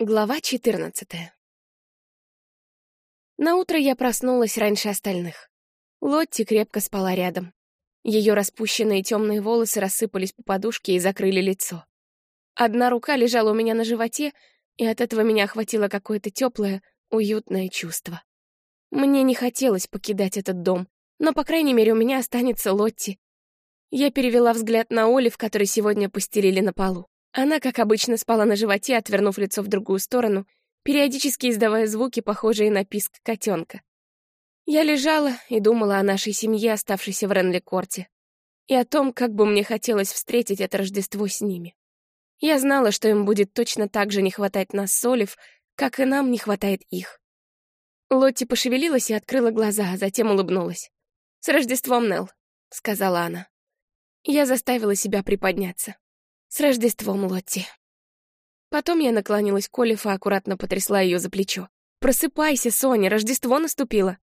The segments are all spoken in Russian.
Глава 14 На утро я проснулась раньше остальных. Лотти крепко спала рядом. Ее распущенные темные волосы рассыпались по подушке и закрыли лицо. Одна рука лежала у меня на животе, и от этого меня охватило какое-то теплое, уютное чувство. Мне не хотелось покидать этот дом, но, по крайней мере, у меня останется Лотти. Я перевела взгляд на Олив, который сегодня постелили на полу. Она, как обычно, спала на животе, отвернув лицо в другую сторону, периодически издавая звуки, похожие на писк котенка. Я лежала и думала о нашей семье, оставшейся в Ренли-Корте, и о том, как бы мне хотелось встретить это Рождество с ними. Я знала, что им будет точно так же не хватать нас с Олив, как и нам не хватает их. Лотти пошевелилась и открыла глаза, а затем улыбнулась. «С Рождеством, Нелл», — сказала она. Я заставила себя приподняться. «С Рождеством, Лотти!» Потом я наклонилась к Олиф и аккуратно потрясла ее за плечо. «Просыпайся, Соня, Рождество наступило!»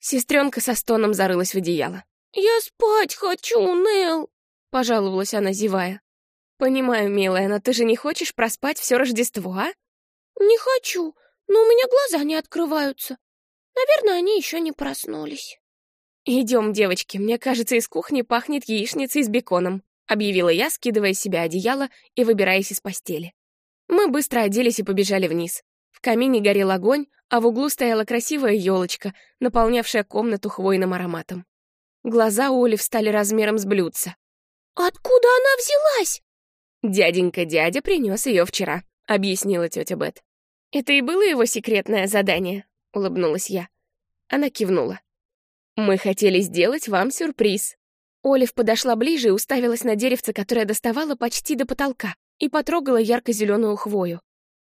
Сестренка со стоном зарылась в одеяло. «Я спать хочу, Нел!» — пожаловалась она, зевая. «Понимаю, милая, но ты же не хочешь проспать все Рождество, а?» «Не хочу, но у меня глаза не открываются. Наверное, они еще не проснулись». «Идем, девочки, мне кажется, из кухни пахнет яичницей с беконом», — объявила я, скидывая с себя одеяло и выбираясь из постели. Мы быстро оделись и побежали вниз. В камине горел огонь, а в углу стояла красивая елочка, наполнявшая комнату хвойным ароматом. Глаза у Оли встали размером с блюдца. «Откуда она взялась?» «Дяденька-дядя принес ее вчера», — объяснила тетя Бет. «Это и было его секретное задание», — улыбнулась я. Она кивнула. «Мы хотели сделать вам сюрприз», Олив подошла ближе и уставилась на деревце, которое доставало почти до потолка, и потрогала ярко-зеленую хвою.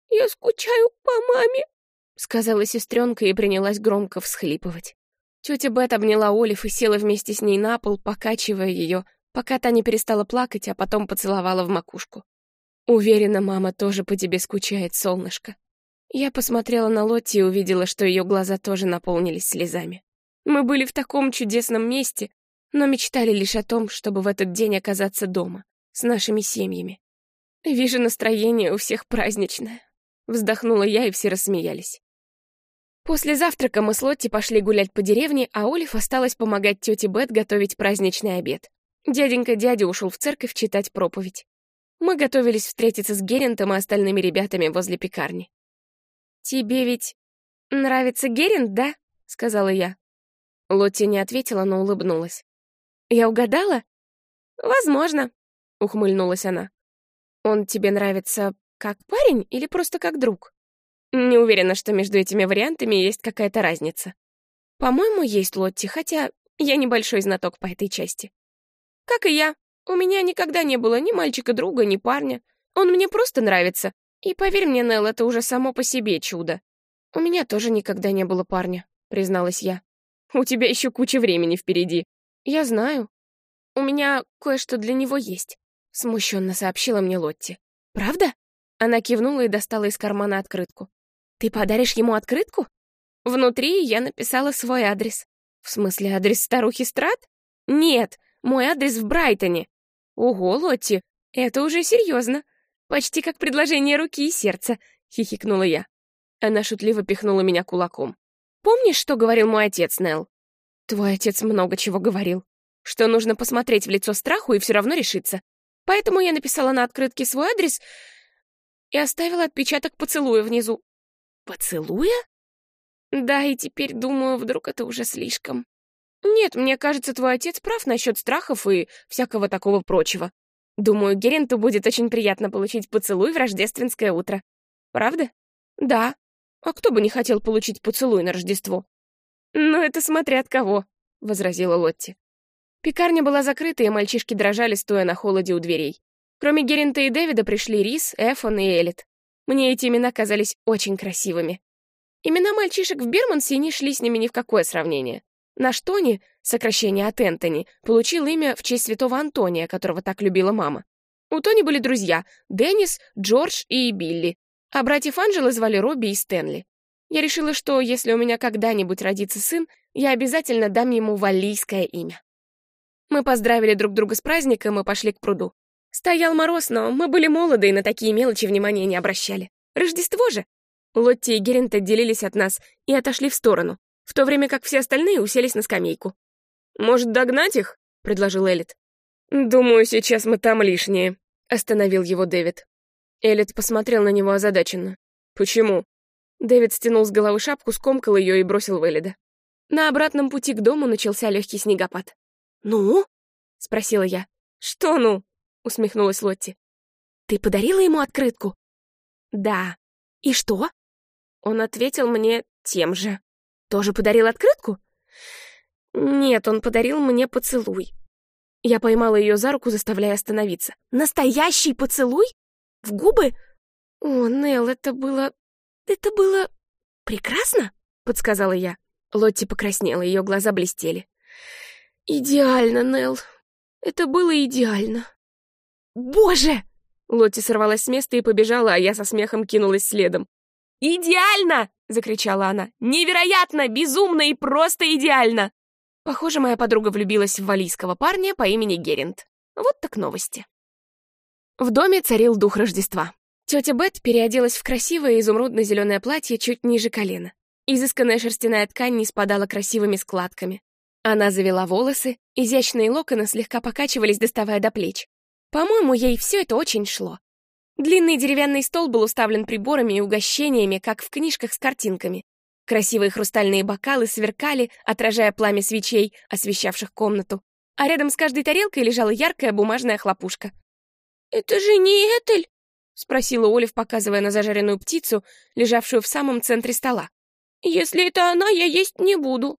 «Я скучаю по маме», — сказала сестренка и принялась громко всхлипывать. Тетя Бет обняла Олив и села вместе с ней на пол, покачивая ее, пока та не перестала плакать, а потом поцеловала в макушку. «Уверена, мама тоже по тебе скучает, солнышко». Я посмотрела на Лотти и увидела, что ее глаза тоже наполнились слезами. Мы были в таком чудесном месте, но мечтали лишь о том, чтобы в этот день оказаться дома, с нашими семьями. Вижу, настроение у всех праздничное. Вздохнула я, и все рассмеялись. После завтрака мы с Лотти пошли гулять по деревне, а Олив осталась помогать тете Бет готовить праздничный обед. Дяденька дядя ушел в церковь читать проповедь. Мы готовились встретиться с Герентом и остальными ребятами возле пекарни. «Тебе ведь нравится Герент, да?» — сказала я. Лотти не ответила, но улыбнулась. Я угадала? Возможно, ухмыльнулась она. Он тебе нравится как парень или просто как друг? Не уверена, что между этими вариантами есть какая-то разница. По-моему, есть Лотти, хотя я небольшой знаток по этой части. Как и я. У меня никогда не было ни мальчика-друга, ни парня. Он мне просто нравится. И поверь мне, Нелл, это уже само по себе чудо. У меня тоже никогда не было парня, призналась я. У тебя еще куча времени впереди, «Я знаю. У меня кое-что для него есть», — смущенно сообщила мне Лотти. «Правда?» Она кивнула и достала из кармана открытку. «Ты подаришь ему открытку?» Внутри я написала свой адрес. «В смысле, адрес старухи Страт?» «Нет, мой адрес в Брайтоне». «Ого, Лотти, это уже серьезно. Почти как предложение руки и сердца», — хихикнула я. Она шутливо пихнула меня кулаком. «Помнишь, что говорил мой отец, Нелл? Твой отец много чего говорил. Что нужно посмотреть в лицо страху и все равно решиться. Поэтому я написала на открытке свой адрес и оставила отпечаток поцелуя внизу. Поцелуя? Да, и теперь думаю, вдруг это уже слишком. Нет, мне кажется, твой отец прав насчет страхов и всякого такого прочего. Думаю, Геренту будет очень приятно получить поцелуй в рождественское утро. Правда? Да. А кто бы не хотел получить поцелуй на Рождество? «Ну, это смотря от кого», — возразила Лотти. Пекарня была закрыта, и мальчишки дрожали, стоя на холоде у дверей. Кроме Геринта и Дэвида пришли Рис, Эфон и Элит. Мне эти имена казались очень красивыми. Имена мальчишек в Бирмансе не шли с ними ни в какое сравнение. Наш Тони, сокращение от Энтони, получил имя в честь святого Антония, которого так любила мама. У Тони были друзья — Деннис, Джордж и Билли, а братьев Анджелы звали Робби и Стэнли. Я решила, что если у меня когда-нибудь родится сын, я обязательно дам ему валлийское имя. Мы поздравили друг друга с праздником и пошли к пруду. Стоял мороз, но мы были молоды и на такие мелочи внимания не обращали. Рождество же!» Лотти и Герент отделились от нас и отошли в сторону, в то время как все остальные уселись на скамейку. «Может, догнать их?» — предложил Элит. «Думаю, сейчас мы там лишние», — остановил его Дэвид. Элит посмотрел на него озадаченно. «Почему?» Дэвид стянул с головы шапку, скомкал ее и бросил в Элида. На обратном пути к дому начался легкий снегопад. «Ну?» — спросила я. «Что «ну?» — усмехнулась Лотти. «Ты подарила ему открытку?» «Да». «И что?» Он ответил мне тем же. «Тоже подарил открытку?» «Нет, он подарил мне поцелуй». Я поймала ее за руку, заставляя остановиться. «Настоящий поцелуй? В губы?» «О, Нелл, это было... это было... прекрасно?» — подсказала я. Лотти покраснела, ее глаза блестели. «Идеально, Нелл. Это было идеально». «Боже!» Лотти сорвалась с места и побежала, а я со смехом кинулась следом. «Идеально!» — закричала она. «Невероятно! Безумно и просто идеально!» Похоже, моя подруга влюбилась в валийского парня по имени Геринт. Вот так новости. В доме царил дух Рождества. Тетя Бет переоделась в красивое изумрудно-зеленое платье чуть ниже колена. Изысканная шерстяная ткань не спадала красивыми складками. Она завела волосы, изящные локоны слегка покачивались, доставая до плеч. По-моему, ей все это очень шло. Длинный деревянный стол был уставлен приборами и угощениями, как в книжках с картинками. Красивые хрустальные бокалы сверкали, отражая пламя свечей, освещавших комнату. А рядом с каждой тарелкой лежала яркая бумажная хлопушка. «Это же не Этель?» — спросила Олив, показывая на зажаренную птицу, лежавшую в самом центре стола. «Если это она, я есть не буду».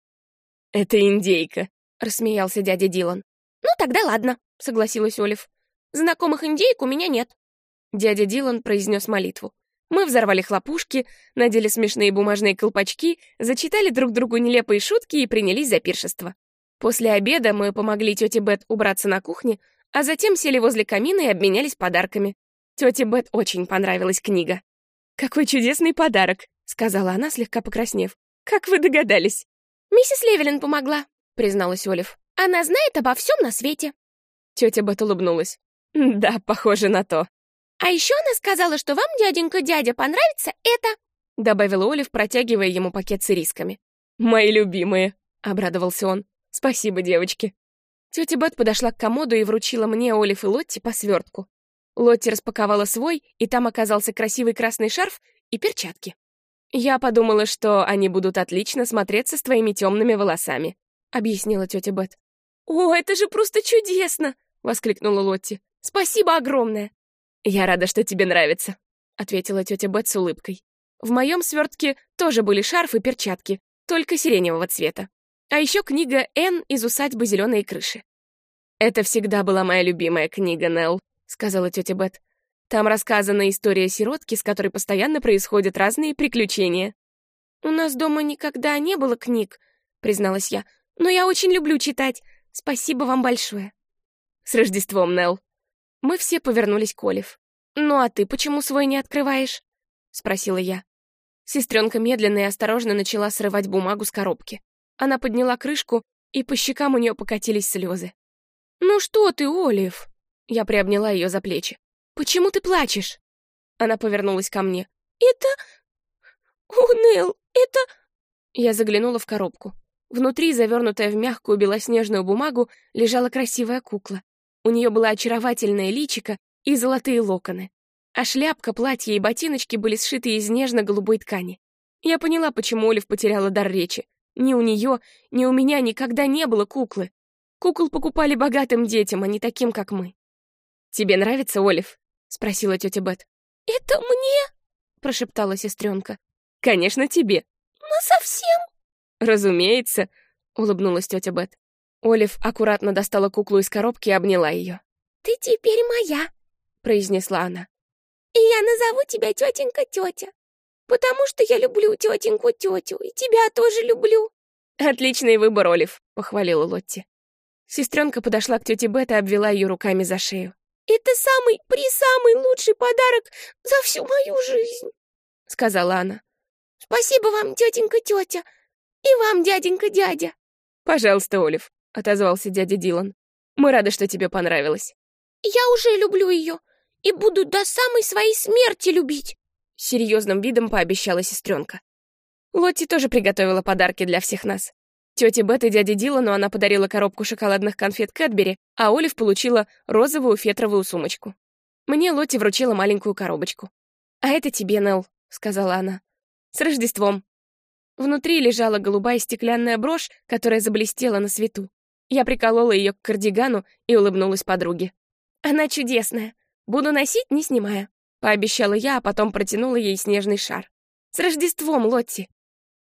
«Это индейка», — рассмеялся дядя Дилан. «Ну, тогда ладно», — согласилась Олив. «Знакомых индейк у меня нет». Дядя Дилан произнес молитву. Мы взорвали хлопушки, надели смешные бумажные колпачки, зачитали друг другу нелепые шутки и принялись за пиршество. После обеда мы помогли тете Бет убраться на кухне, а затем сели возле камина и обменялись подарками. Тете Бет очень понравилась книга. «Какой чудесный подарок!» — сказала она, слегка покраснев. «Как вы догадались?» «Миссис Левелин помогла», — призналась Олив. «Она знает обо всем на свете». Тетя Бет улыбнулась. «Да, похоже на то». «А еще она сказала, что вам, дяденька-дядя, понравится это», — добавила Олив, протягивая ему пакет с ирисками. «Мои любимые», — обрадовался он. «Спасибо, девочки». Тетя Бет подошла к комоду и вручила мне, Олив и Лотти по свертку. Лотти распаковала свой, и там оказался красивый красный шарф и перчатки. «Я подумала, что они будут отлично смотреться с твоими темными волосами», — объяснила тетя Бет. «О, это же просто чудесно!» — воскликнула Лотти. «Спасибо огромное!» «Я рада, что тебе нравится», — ответила тетя Бет с улыбкой. В моем свертке тоже были шарф и перчатки, только сиреневого цвета. А еще книга «Н» из усадьбы «Зеленые крыши». «Это всегда была моя любимая книга, Нелл», — сказала тетя Бет. «Там рассказана история сиротки, с которой постоянно происходят разные приключения». «У нас дома никогда не было книг», — призналась я. «Но я очень люблю читать. Спасибо вам большое». «С Рождеством, Нелл», мы все повернулись к Олив. «Ну а ты почему свой не открываешь?» — спросила я. Сестренка медленно и осторожно начала срывать бумагу с коробки. Она подняла крышку, и по щекам у нее покатились слезы. «Ну что ты, Олив?» Я приобняла ее за плечи. «Почему ты плачешь?» Она повернулась ко мне. «Это... О, это...» Я заглянула в коробку. Внутри, завернутая в мягкую белоснежную бумагу, лежала красивая кукла. У нее было очаровательное личико и золотые локоны. А шляпка, платье и ботиночки были сшиты из нежно-голубой ткани. Я поняла, почему Олив потеряла дар речи. Ни у нее, ни у меня никогда не было куклы. Кукол покупали богатым детям, а не таким, как мы. «Тебе нравится, Олив?» — спросила тетя Бет. «Это мне?» — прошептала сестренка. «Конечно, тебе». «Ну, совсем?» «Разумеется», — улыбнулась тетя Бет. Олив аккуратно достала куклу из коробки и обняла ее. «Ты теперь моя», — произнесла она. «И я назову тебя тетенька-тетя, потому что я люблю тетеньку-тетю, и тебя тоже люблю». «Отличный выбор, Олив», — похвалила Лотти. Сестренка подошла к тете Бет и обвела ее руками за шею. «Это самый, присамый лучший подарок за всю мою жизнь», — сказала она. «Спасибо вам, тетенька-тетя, и вам, дяденька-дядя». «Пожалуйста, Олив», — отозвался дядя Дилан. «Мы рады, что тебе понравилось». «Я уже люблю ее и буду до самой своей смерти любить», — серьезным видом пообещала сестренка. Лотти тоже приготовила подарки для всех нас. Тете Бет и дяде Дилану она подарила коробку шоколадных конфет Кэтбери, а Олив получила розовую фетровую сумочку. Мне Лотти вручила маленькую коробочку. «А это тебе, Нелл», — сказала она. «С Рождеством». Внутри лежала голубая стеклянная брошь, которая заблестела на свету. Я приколола ее к кардигану и улыбнулась подруге. «Она чудесная. Буду носить, не снимая», — пообещала я, а потом протянула ей снежный шар. «С Рождеством, Лотти!»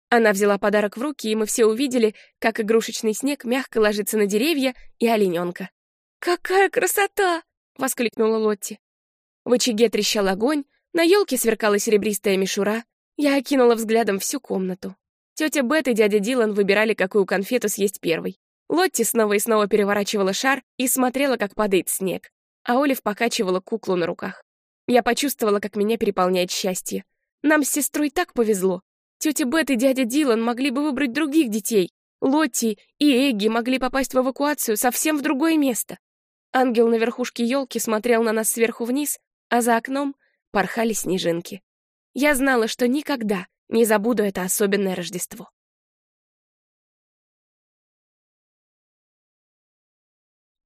Она взяла подарок в руки, и мы все увидели, как игрушечный снег мягко ложится на деревья и олененка. «Какая красота!» — воскликнула Лотти. В очаге трещал огонь, на елке сверкала серебристая мишура. Я окинула взглядом всю комнату. Тетя Бет и дядя Дилан выбирали, какую конфету съесть первой. Лотти снова и снова переворачивала шар и смотрела, как падает снег, а Олив покачивала куклу на руках. Я почувствовала, как меня переполняет счастье. Нам с сестрой так повезло. Тетя Бет и дядя Дилан могли бы выбрать других детей. Лотти и Эгги могли попасть в эвакуацию совсем в другое место. Ангел на верхушке елки смотрел на нас сверху вниз, а за окном порхали снежинки. Я знала, что никогда не забуду это особенное Рождество.